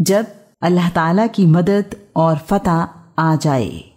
जब अल्लाह ताला की मदद और फतह आ जाए।